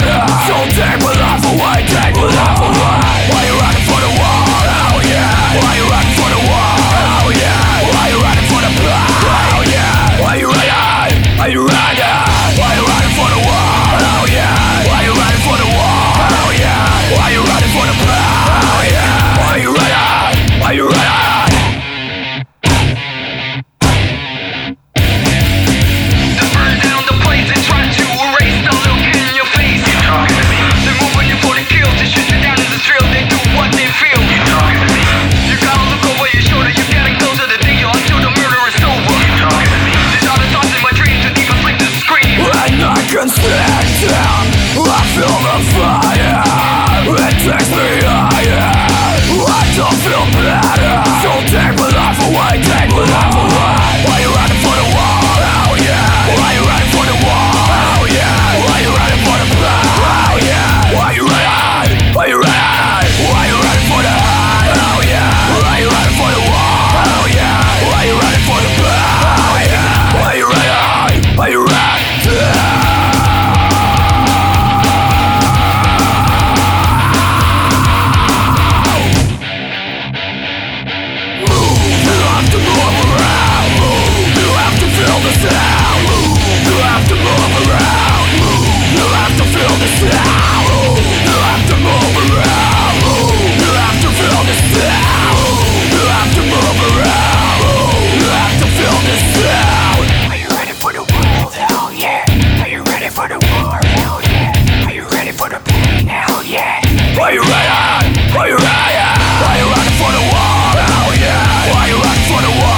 matter. So deep with I feel the fire. wanna walk